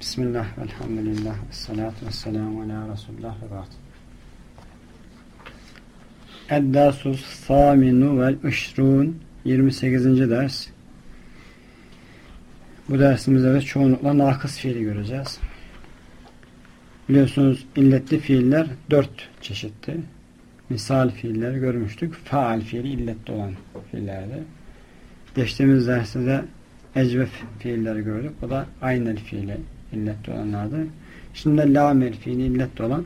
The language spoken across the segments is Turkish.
Bismillah, elhamdülillah, salatu ve selamu ala Resulullah ve ba'd. Eddasus Saminu vel Üşrun 28. ders. Bu dersimizde de çoğunlukla nakıs fiili göreceğiz. Biliyorsunuz illetli fiiller dört çeşitti. Misal fiilleri görmüştük. Faal fiili illetli olan fiillerdi. Geçtiğimiz derste de ecvef fiilleri gördük. O da aynel fiili illetli olanlardı. Şimdi de lamel fiili illetli olan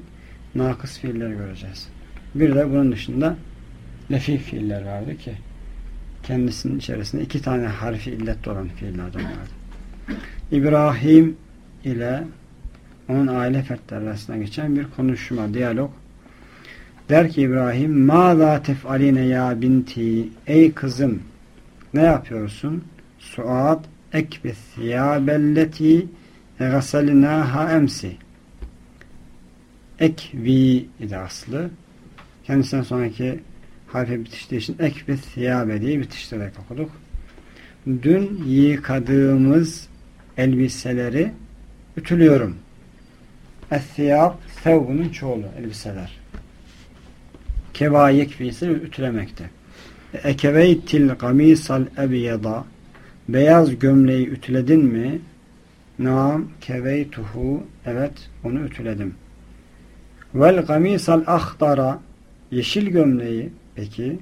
nakıs fiilleri göreceğiz. Bir de bunun dışında lefif fiiller vardı ki kendisinin içerisinde iki tane harfi illetli olan fiillerden vardı. İbrahim ile onun aile fertleri arasında geçen bir konuşma, diyalog. Der ki İbrahim, ma za tef'aline ya binti, ey kızım, ne yapıyorsun? Suat ekbis ya belleti gasalinaha emsi. Ekvi idi aslı. Kendisinden sonraki harfi bitiştiği için ekbis thiyabe diye bitiştirerek okuduk. Dün yıkadığımız elbiseleri ütülüyorum. Es-siyab sevbunun çoğulu elbiseler. Keva yekfisi ütülemekte. Ekeveytil gamisal ebiyeda beyaz gömleği ütüledin mi? Naam keveytuhu evet onu ütüledim. Vel gamisal ahdara yeşil gömleği peki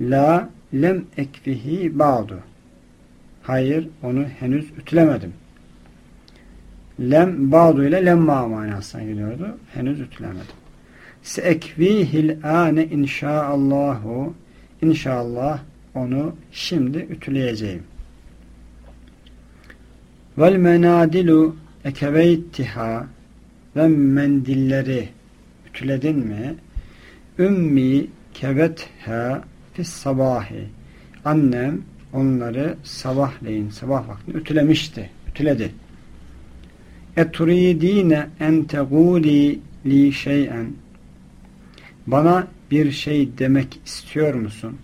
la lem ekfihi ba'du hayır onu henüz ütülemedim. Lem ba'du ile lemma manasına geliyordu. Henüz ütülemedim. Seekvihil ane inşaallahu inşallah onu şimdi ütüleyeceğim. Vel menadilu ekeveytiha ve mendilleri ütüledin mi? Ümmi kevetha fis sabahi. Annem onları sabahleyin, sabah vaktinde ütülemişti. Ütüledi. Eturidine en teguli li şeyen. Bana bir şey demek istiyor musun?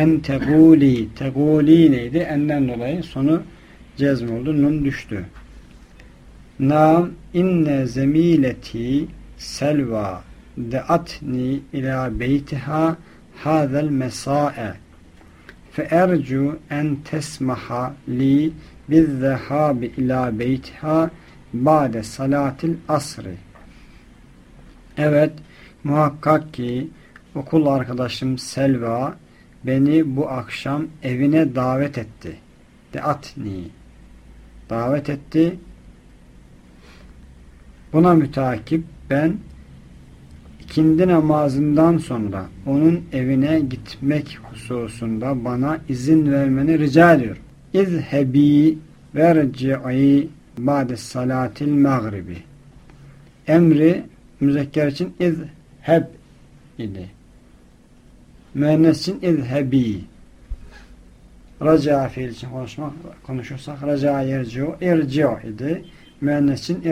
En teguli. Teguli neydi? Enden dolayı sonu cezm oldu. Nun düştü. Nam inne zemileti selva deatni ila beytiha hazel mesa'e feercu en tesmaha li bizzehabi ila beytiha ba'de salatil asri Evet, muhakkak ki okul arkadaşım Selva beni bu akşam evine davet etti. Deatni. Davet etti. Buna mütakip ben ikindi namazından sonra onun evine gitmek hususunda bana izin vermeni rica ediyorum. İzhebi verci'i ba'de salatil mağribi. Emri müzekker için izheb idi. Müennes için izhebi. Raca fiil için konuşmak, konuşursak raca yerci'u irci'u idi. Müennes için.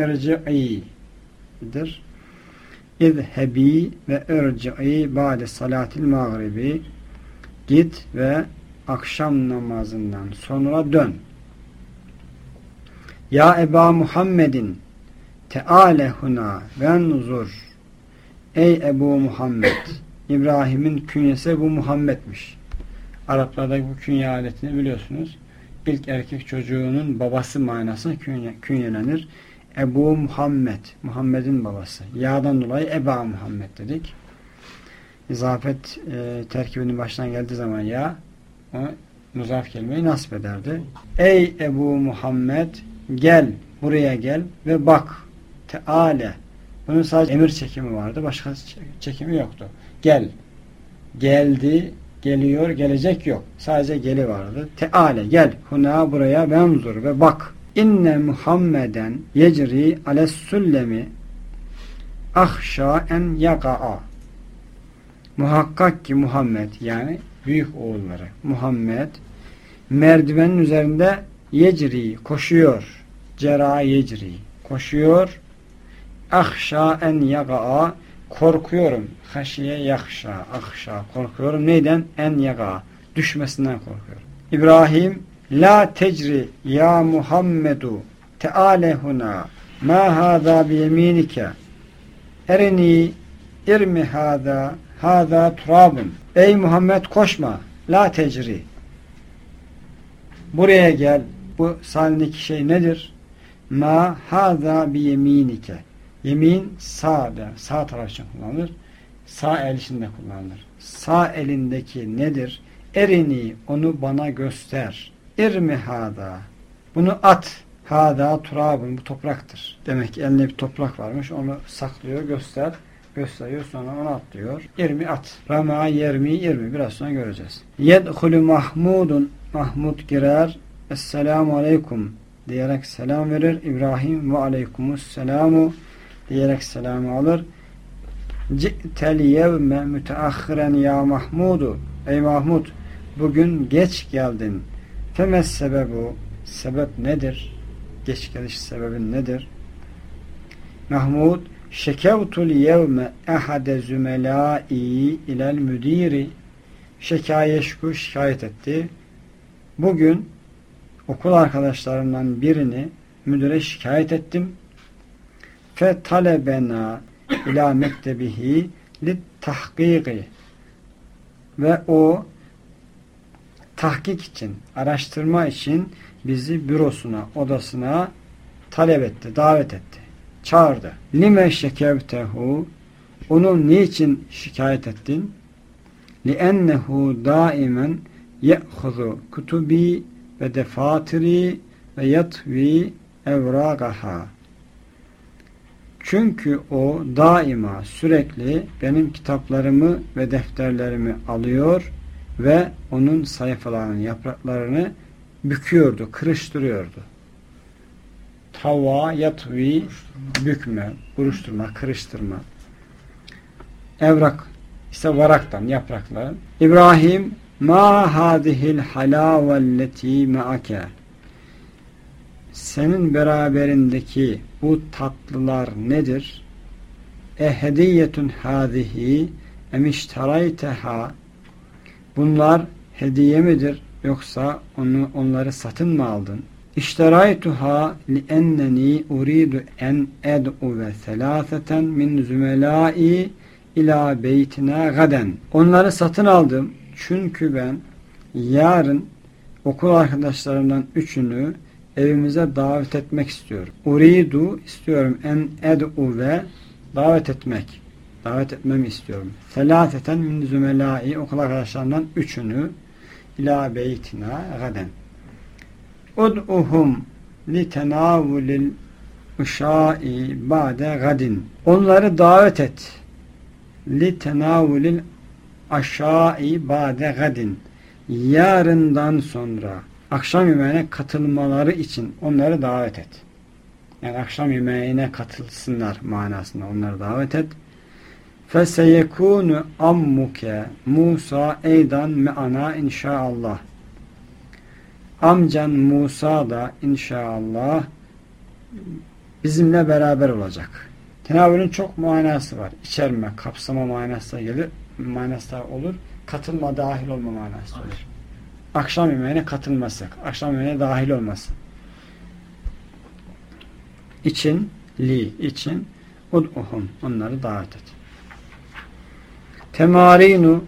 İzhebi ve irci'i ba'de salatil mağribi. Git ve akşam namazından sonra dön. Ya Eba Muhammedin Teale huna venzur Ey Ebu Muhammed İbrahim'in künyesi bu Muhammed'miş. Araplarda bu künye aletini biliyorsunuz. İlk erkek çocuğunun babası manasına künye, künyelenir. Ebu Muhammed, Muhammed'in babası. Ya'dan dolayı Eba Muhammed dedik. İzafet e, terkibinin baştan geldiği zaman ya o muzaf kelimeyi nasip ederdi. Ey Ebu Muhammed gel, buraya gel ve bak. Teale. Bunun sadece emir çekimi vardı. Başka çekimi yoktu. Gel. Geldi, geliyor, gelecek yok. Sadece geli vardı. Teale gel. Huna buraya benzur ve bak. İnne Muhammeden yecri ales sullemi ahşa en yaka'a Muhakkak ki Muhammed yani büyük oğulları Muhammed merdivenin üzerinde yecri koşuyor. Cera yecri koşuyor. Ahşa en yaga'a korkuyorum. Haşiye yakşa, ahşa korkuyorum. Neyden? En yaga'a düşmesinden korkuyorum. İbrahim La tecri ya Muhammedu teale huna ma hada bi yeminike erini irmi hada hada turabun ey Muhammed koşma la tecri buraya gel bu salindeki şey nedir ma hada bi yeminike yemin sağda sağ taraf için kullanılır. Sağ el içinde kullanılır. Sağ elindeki nedir? Erini onu bana göster. İrmi hada bunu at. Hada turabun bu topraktır. Demek ki elinde bir toprak varmış. Onu saklıyor göster. Gösteriyor sonra onu atlıyor. İrmi at. Rama yermi irmi. Biraz sonra göreceğiz. Yedhulü mahmudun. Mahmud girer. Esselamu aleyküm. Diyerek selam verir. İbrahim ve aleykumus selamu diyerek selamı alır Ci'tel yevme müteahhiren ya Mahmudu Ey Mahmud bugün geç geldin Femes sebebu sebep nedir? Geç geliş sebebin nedir? Mahmud şekevtul yevme ehade zümelai ilel müdiri şekayeşku şikayet etti. Bugün okul arkadaşlarımdan birini müdüre şikayet ettim Fe talebena ila mektebihi lit tahkiki ve o tahkik için, araştırma için bizi bürosuna, odasına talep etti, davet etti. Çağırdı. Lime şekevtehu onu niçin şikayet ettin? لِأَنَّهُ daimen يَأْخُذُ kutubi ve defatiri ve yatvi evragaha. çünkü o daima sürekli benim kitaplarımı ve defterlerimi alıyor ve onun sayfalarının yapraklarını büküyordu, kırıştırıyordu. Tava, yatvi, bükme, buruşturma, kırıştırma. Evrak, ise varaktan, yapraklar. İbrahim, ma hadihil halavelleti me'ake senin beraberindeki bu tatlılar nedir? E hediyetun hadihi emiştarayteha Bunlar hediye midir yoksa onu onları satın mı aldın? İşteraytuha li enneni uridu en ed'u ve selâseten min zümelâi ila beytina gaden. Onları satın aldım çünkü ben yarın okul arkadaşlarımdan üçünü evimize davet etmek istiyorum. Uridu istiyorum en ed'u ve davet etmek davet etmemi istiyorum. Selâseten min zümelâi okul arkadaşlarından üçünü ila beytina gaden. Ud'uhum li tenavulil uşâ'i ba'de gadin. Onları davet et. Li tenavulil aşâ'i ba'de gadin. Yarından sonra akşam yemeğine katılmaları için onları davet et. Yani akşam yemeğine katılsınlar manasında onları davet et. Feseyekunu ammuke Musa eydan me'ana inşaallah. Amcan Musa da inşallah bizimle beraber olacak. Tenavülün çok manası var. İçerme, kapsama manası gelir, manası olur. Katılma, dahil olma manası olur. Akşam yemeğine katılması, akşam yemeğine dahil olması. İçin, li, için, ud'uhum, onları davet et. Temarinu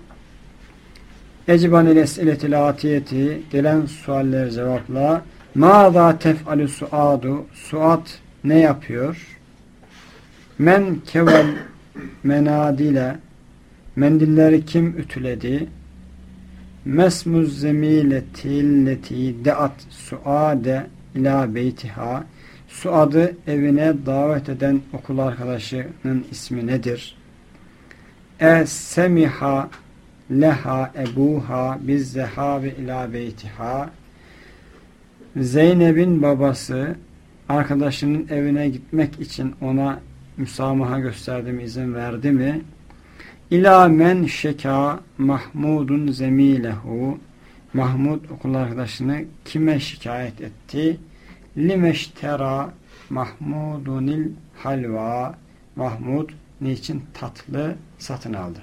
Eciban es'iletil atiyeti gelen sualler cevapla Mâzâ tef'alü suadu Suat ne yapıyor? Men kevel menadile Mendilleri kim ütüledi? Mesmuz zemiletilleti deat suade ila beytiha Suad'ı evine davet eden okul arkadaşının ismi nedir? E semiha leha ebuha biz zehabi ila beytiha Zeynep'in babası arkadaşının evine gitmek için ona müsamaha gösterdi mi, izin verdi mi? İlâ men şeka Mahmudun zemilehu Mahmud okul arkadaşını kime şikayet etti? Limeştera Mahmudunil halva Mahmud niçin tatlı satın aldı?